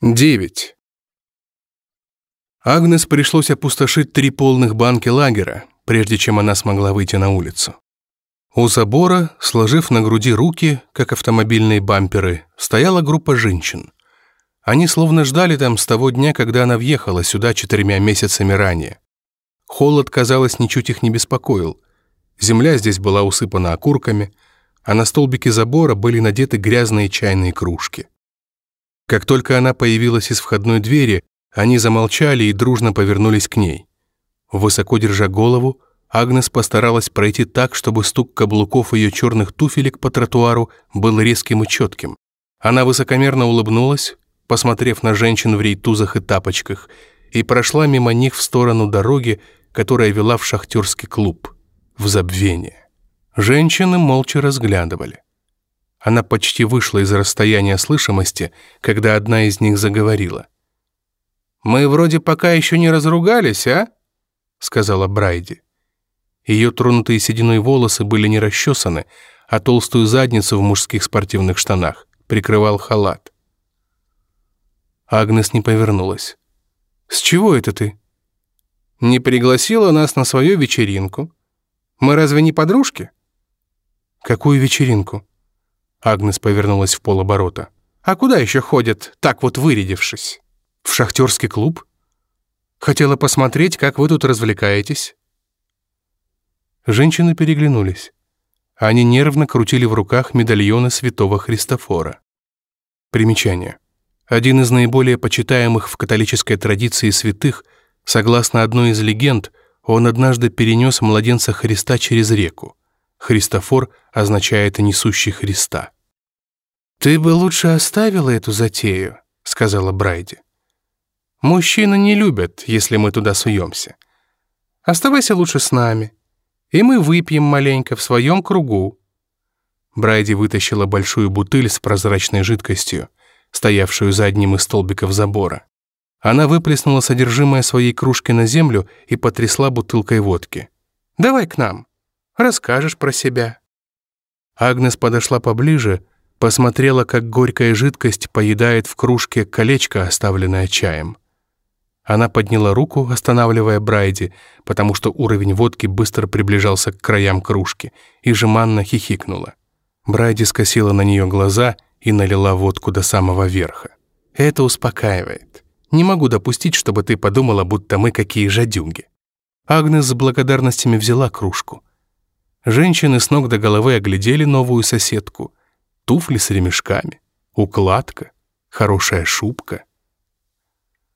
9. Агнес пришлось опустошить три полных банки лагера, прежде чем она смогла выйти на улицу. У забора, сложив на груди руки, как автомобильные бамперы, стояла группа женщин. Они словно ждали там с того дня, когда она въехала сюда четырьмя месяцами ранее. Холод, казалось, ничуть их не беспокоил. Земля здесь была усыпана окурками, а на столбике забора были надеты грязные чайные кружки. Как только она появилась из входной двери, они замолчали и дружно повернулись к ней. Высоко держа голову, Агнес постаралась пройти так, чтобы стук каблуков ее черных туфелек по тротуару был резким и четким. Она высокомерно улыбнулась, посмотрев на женщин в рейтузах и тапочках, и прошла мимо них в сторону дороги, которая вела в шахтерский клуб, в забвение. Женщины молча разглядывали. Она почти вышла из расстояния слышимости, когда одна из них заговорила. «Мы вроде пока еще не разругались, а?» — сказала Брайди. Ее тронутые сединой волосы были не расчесаны, а толстую задницу в мужских спортивных штанах прикрывал халат. Агнес не повернулась. «С чего это ты?» «Не пригласила нас на свою вечеринку. Мы разве не подружки?» «Какую вечеринку?» Агнес повернулась в полоборота. «А куда еще ходят, так вот вырядившись? В шахтерский клуб? Хотела посмотреть, как вы тут развлекаетесь?» Женщины переглянулись. Они нервно крутили в руках медальоны святого Христофора. Примечание. Один из наиболее почитаемых в католической традиции святых, согласно одной из легенд, он однажды перенес младенца Христа через реку. Христофор означает «несущий Христа». «Ты бы лучше оставила эту затею», — сказала Брайди. «Мужчины не любят, если мы туда суемся. Оставайся лучше с нами, и мы выпьем маленько в своем кругу». Брайди вытащила большую бутыль с прозрачной жидкостью, стоявшую за одним из столбиков забора. Она выплеснула содержимое своей кружки на землю и потрясла бутылкой водки. «Давай к нам. Расскажешь про себя». Агнес подошла поближе, посмотрела, как горькая жидкость поедает в кружке колечко, оставленное чаем. Она подняла руку, останавливая Брайди, потому что уровень водки быстро приближался к краям кружки, и жеманно хихикнула. Брайди скосила на нее глаза и налила водку до самого верха. «Это успокаивает. Не могу допустить, чтобы ты подумала, будто мы какие жадюги». Агнес с благодарностями взяла кружку. Женщины с ног до головы оглядели новую соседку. Туфли с ремешками, укладка, хорошая шубка.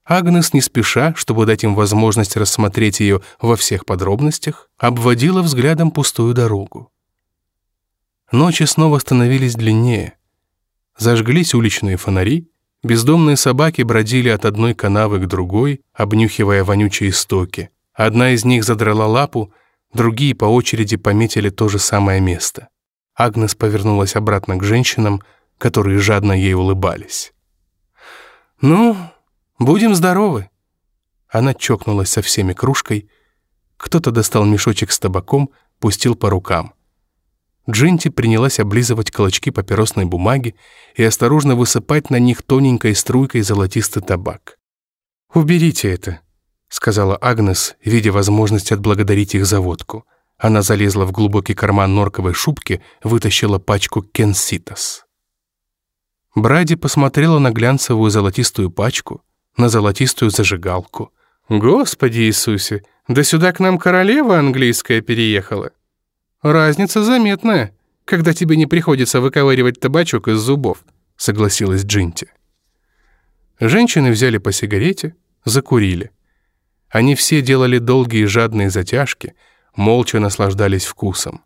Агнес не спеша, чтобы дать им возможность рассмотреть ее во всех подробностях, обводила взглядом пустую дорогу. Ночи снова становились длиннее. Зажглись уличные фонари, бездомные собаки бродили от одной канавы к другой, обнюхивая вонючие стоки. Одна из них задрала лапу, Другие по очереди пометили то же самое место. Агнес повернулась обратно к женщинам, которые жадно ей улыбались. «Ну, будем здоровы!» Она чокнулась со всеми кружкой. Кто-то достал мешочек с табаком, пустил по рукам. Джинти принялась облизывать клочки папиросной бумаги и осторожно высыпать на них тоненькой струйкой золотистый табак. «Уберите это», сказала Агнес, видя возможность отблагодарить их за водку. Она залезла в глубокий карман норковой шубки, вытащила пачку кенситас. Бради посмотрела на глянцевую золотистую пачку, на золотистую зажигалку. «Господи Иисусе, да сюда к нам королева английская переехала. Разница заметная, когда тебе не приходится выковыривать табачок из зубов», согласилась Джинти. Женщины взяли по сигарете, закурили. Они все делали долгие жадные затяжки, молча наслаждались вкусом.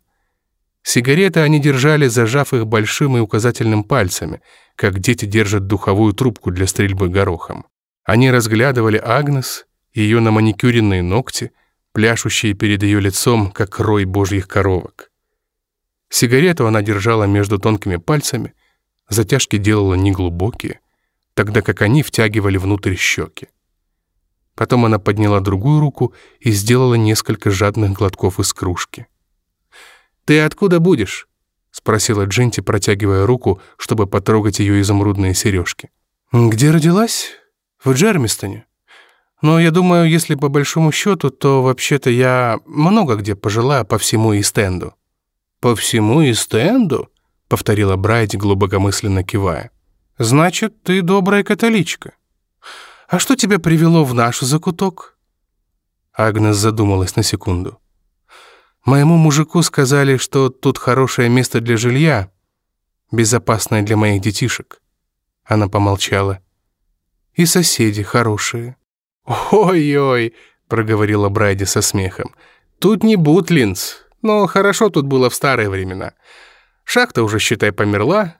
Сигареты они держали, зажав их большим и указательным пальцами, как дети держат духовую трубку для стрельбы горохом. Они разглядывали Агнес, ее на маникюренные ногти, пляшущие перед ее лицом, как рой божьих коровок. Сигарету она держала между тонкими пальцами, затяжки делала неглубокие, тогда как они втягивали внутрь щеки. Потом она подняла другую руку и сделала несколько жадных глотков из кружки. «Ты откуда будешь?» — спросила Джинти, протягивая руку, чтобы потрогать ее изумрудные сережки. «Где родилась?» «В Джермистоне. Но я думаю, если по большому счету, то вообще-то я много где пожила по всему Истенду». «По всему Истенду?» — повторила Брайди, глубокомысленно кивая. «Значит, ты добрая католичка. А что тебя привело в наш закуток?» Агнес задумалась на секунду. «Моему мужику сказали, что тут хорошее место для жилья, безопасное для моих детишек». Она помолчала. «И соседи хорошие». «Ой-ой», — проговорила Брайди со смехом. «Тут не Бутлинс, но хорошо тут было в старые времена. Шахта уже, считай, померла.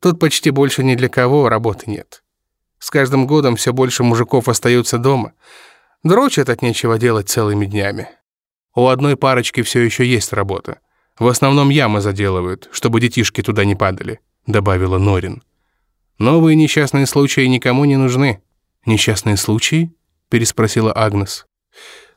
Тут почти больше ни для кого работы нет. С каждым годом все больше мужиков остаются дома. Дрочат от нечего делать целыми днями. У одной парочки все еще есть работа. В основном ямы заделывают, чтобы детишки туда не падали», — добавила Норин. «Новые несчастные случаи никому не нужны». «Несчастные случаи?» — переспросила Агнес.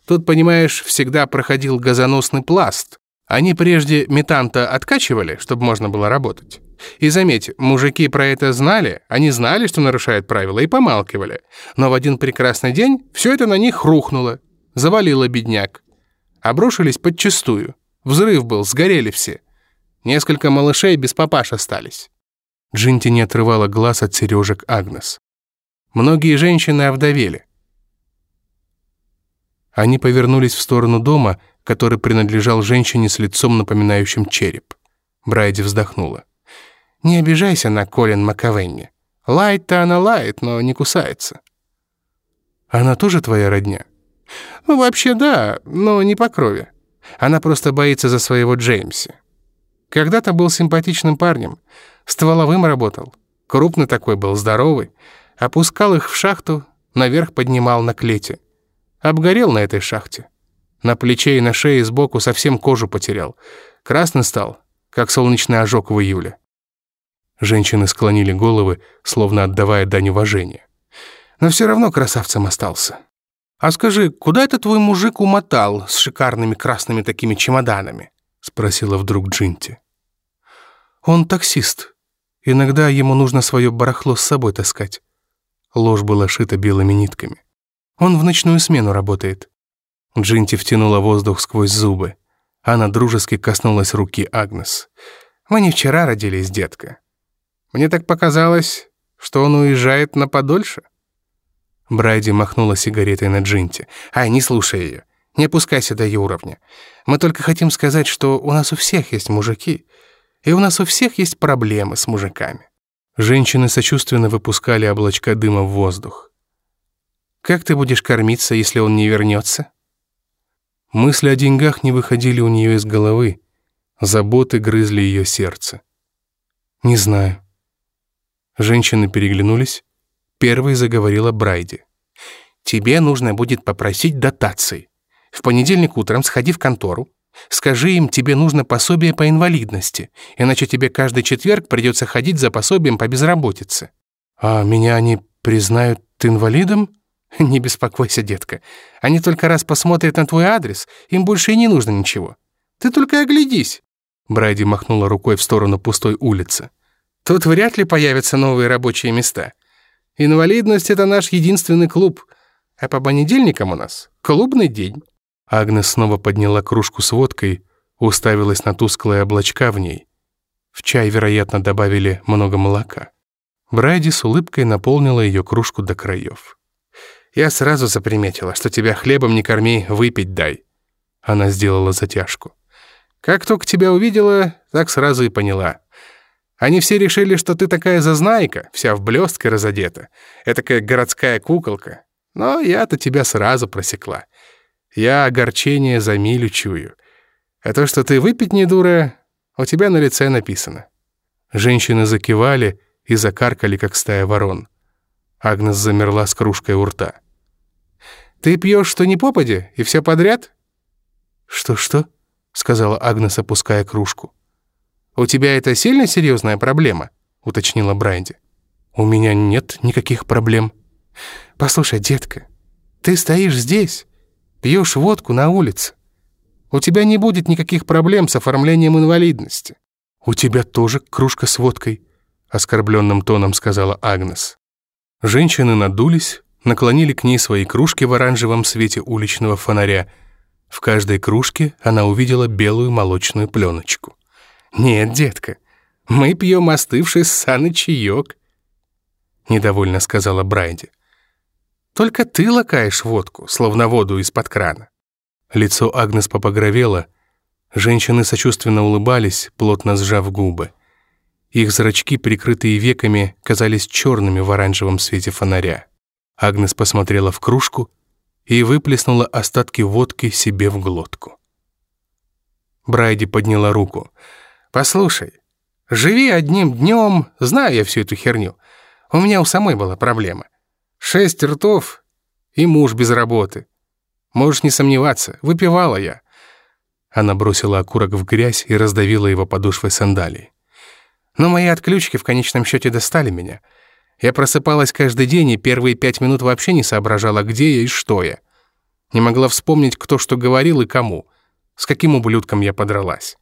«Тут, понимаешь, всегда проходил газоносный пласт, они прежде метанта откачивали, чтобы можно было работать. И заметь, мужики про это знали, они знали, что нарушают правила, и помалкивали. Но в один прекрасный день все это на них рухнуло, завалило бедняк. Обрушились подчистую. Взрыв был, сгорели все. Несколько малышей без папаш остались. Джинти не отрывала глаз от сережек Агнес. Многие женщины овдовели. Они повернулись в сторону дома, который принадлежал женщине с лицом, напоминающим череп. Брайди вздохнула. «Не обижайся на Колин Макавенни. Лает-то она лает, но не кусается». «Она тоже твоя родня?» «Ну, вообще да, но не по крови. Она просто боится за своего Джеймси. Когда-то был симпатичным парнем, стволовым работал. Крупный такой был, здоровый. Опускал их в шахту, наверх поднимал на клете. Обгорел на этой шахте. На плече и на шее сбоку совсем кожу потерял. Красный стал, как солнечный ожог в июле. Женщины склонили головы, словно отдавая дань уважения. Но все равно красавцем остался. «А скажи, куда это твой мужик умотал с шикарными красными такими чемоданами?» — спросила вдруг Джинти. «Он таксист. Иногда ему нужно свое барахло с собой таскать». Ложь была шита белыми нитками. «Он в ночную смену работает. Джинти втянула воздух сквозь зубы. Она дружески коснулась руки Агнес. «Мы не вчера родились, детка. Мне так показалось, что он уезжает на подольше». Брайди махнула сигаретой на Джинти. «Ай, не слушай ее. Не опускайся до ее уровня. Мы только хотим сказать, что у нас у всех есть мужики, и у нас у всех есть проблемы с мужиками». Женщины сочувственно выпускали облачка дыма в воздух. «Как ты будешь кормиться, если он не вернется?» Мысли о деньгах не выходили у нее из головы. Заботы грызли ее сердце. «Не знаю». Женщины переглянулись. Первой заговорила Брайди. «Тебе нужно будет попросить дотации. В понедельник утром сходи в контору. Скажи им, тебе нужно пособие по инвалидности, иначе тебе каждый четверг придется ходить за пособием по безработице». «А меня они признают инвалидом?» «Не беспокойся, детка. Они только раз посмотрят на твой адрес, им больше и не нужно ничего. Ты только оглядись». Брайди махнула рукой в сторону пустой улицы. «Тут вряд ли появятся новые рабочие места. Инвалидность — это наш единственный клуб, а по понедельникам у нас клубный день». Агнес снова подняла кружку с водкой, уставилась на тусклые облачка в ней. В чай, вероятно, добавили много молока. Брайди с улыбкой наполнила ее кружку до краев. Я сразу заприметила, что тебя хлебом не корми, выпить дай». Она сделала затяжку. «Как только тебя увидела, так сразу и поняла. Они все решили, что ты такая зазнайка, вся в блестке разодета, этакая городская куколка. Но я-то тебя сразу просекла. Я огорчение за милю чую. А то, что ты выпить не дура, у тебя на лице написано». Женщины закивали и закаркали, как стая ворон. Агнес замерла с кружкой у рта. «Ты пьешь что ни попади, и все подряд?» «Что-что?» — сказала Агнес, опуская кружку. «У тебя это сильно серьезная проблема?» — уточнила Брайди. «У меня нет никаких проблем». «Послушай, детка, ты стоишь здесь, пьешь водку на улице. У тебя не будет никаких проблем с оформлением инвалидности». «У тебя тоже кружка с водкой», — оскорбленным тоном сказала Агнес. Женщины надулись, наклонили к ней свои кружки в оранжевом свете уличного фонаря. В каждой кружке она увидела белую молочную пленочку. «Нет, детка, мы пьем остывший ссаный чаек», — недовольно сказала Брайди. «Только ты лакаешь водку, словно воду из-под крана». Лицо Агнес попогровело. Женщины сочувственно улыбались, плотно сжав губы. Их зрачки, прикрытые веками, казались черными в оранжевом свете фонаря. Агнес посмотрела в кружку и выплеснула остатки водки себе в глотку. Брайди подняла руку. «Послушай, живи одним днем, знаю я всю эту херню. У меня у самой была проблема. Шесть ртов и муж без работы. Можешь не сомневаться, выпивала я». Она бросила окурок в грязь и раздавила его подошвой сандалии. Но мои отключки в конечном счете достали меня. Я просыпалась каждый день и первые пять минут вообще не соображала, где я и что я. Не могла вспомнить, кто что говорил и кому, с каким ублюдком я подралась.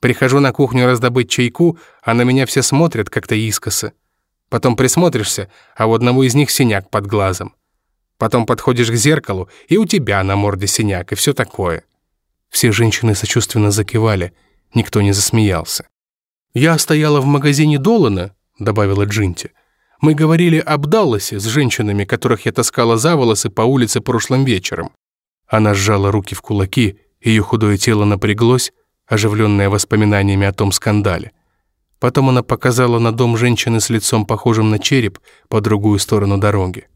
Прихожу на кухню раздобыть чайку, а на меня все смотрят как-то искоса. Потом присмотришься, а у одного из них синяк под глазом. Потом подходишь к зеркалу, и у тебя на морде синяк, и все такое. Все женщины сочувственно закивали, никто не засмеялся. «Я стояла в магазине Долана», — добавила Джинти. «Мы говорили об Далласе с женщинами, которых я таскала за волосы по улице прошлым вечером». Она сжала руки в кулаки, ее худое тело напряглось, оживленное воспоминаниями о том скандале. Потом она показала на дом женщины с лицом, похожим на череп, по другую сторону дороги.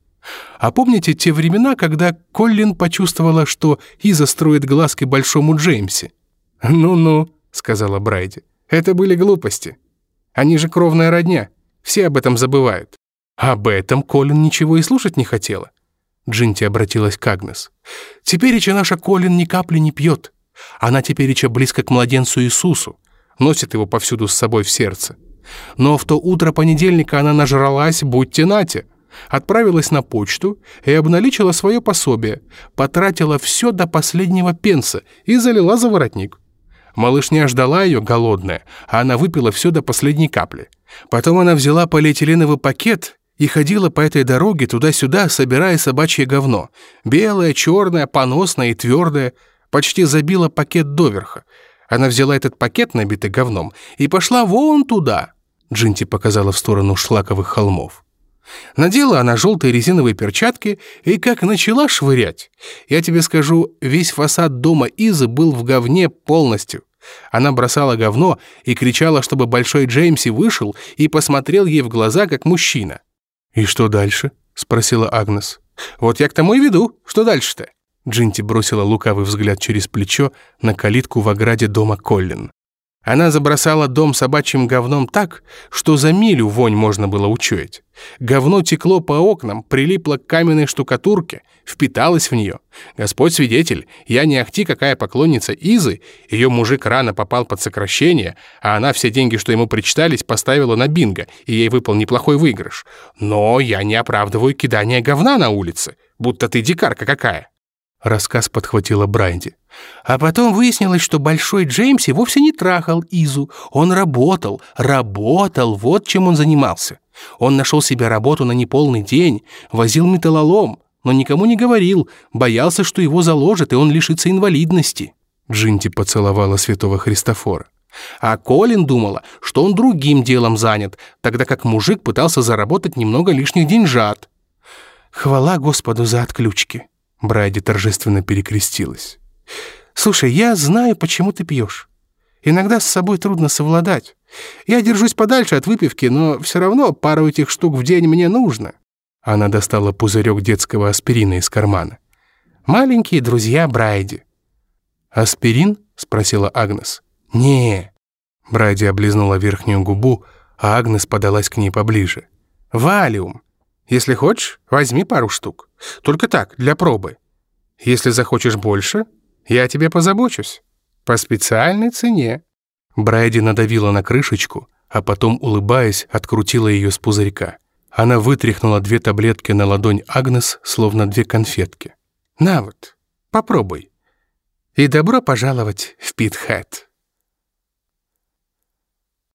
«А помните те времена, когда Коллин почувствовала, что Иза строит глазки большому Джеймсе?» «Ну-ну», — сказала Брайди. Это были глупости. Они же кровная родня. Все об этом забывают. Об этом Колин ничего и слушать не хотела. Джинти обратилась к Агнес. «Тепереча наша Колин ни капли не пьет. Она тепереча близко к младенцу Иисусу, носит его повсюду с собой в сердце. Но в то утро понедельника она нажралась, будьте нате. Отправилась на почту и обналичила свое пособие, потратила все до последнего пенса и залила за воротник. Малышня ждала ее, голодная, а она выпила все до последней капли. Потом она взяла полиэтиленовый пакет и ходила по этой дороге туда-сюда, собирая собачье говно. Белое, черное, поносное и твердое. Почти забила пакет доверха. Она взяла этот пакет, набитый говном, и пошла вон туда. Джинти показала в сторону шлаковых холмов. Надела она желтые резиновые перчатки и как начала швырять. Я тебе скажу, весь фасад дома Изы был в говне полностью. Она бросала говно и кричала, чтобы Большой Джеймси вышел и посмотрел ей в глаза, как мужчина. «И что дальше?» — спросила Агнес. «Вот я к тому и веду. Что дальше-то?» Джинти бросила лукавый взгляд через плечо на калитку в ограде дома Коллин. Она забросала дом собачьим говном так, что за милю вонь можно было учуять. Говно текло по окнам, прилипло к каменной штукатурке, впиталось в нее. Господь свидетель, я не ахти какая поклонница Изы, ее мужик рано попал под сокращение, а она все деньги, что ему причитались, поставила на бинго, и ей выпал неплохой выигрыш. Но я не оправдываю кидание говна на улице, будто ты дикарка какая. Рассказ подхватила Брайди. А потом выяснилось, что Большой Джеймси вовсе не трахал Изу. Он работал, работал, вот чем он занимался. Он нашел себе работу на неполный день, возил металлолом, но никому не говорил, боялся, что его заложат, и он лишится инвалидности. Джинти поцеловала святого Христофора. А Колин думала, что он другим делом занят, тогда как мужик пытался заработать немного лишних деньжат. Хвала Господу за отключки. Брайди торжественно перекрестилась. «Слушай, я знаю, почему ты пьешь. Иногда с собой трудно совладать. Я держусь подальше от выпивки, но все равно пару этих штук в день мне нужно». Она достала пузырек детского аспирина из кармана. «Маленькие друзья Брайди». «Аспирин?» — спросила Агнес. не Брайди облизнула верхнюю губу, а Агнес подалась к ней поближе. «Валиум. Если хочешь, возьми пару штук. Только так, для пробы. Если захочешь больше, я тебе позабочусь. По специальной цене». Брайди надавила на крышечку, а потом, улыбаясь, открутила ее с пузырька. Она вытряхнула две таблетки на ладонь Агнес, словно две конфетки. «На вот, попробуй. И добро пожаловать в Питхэт».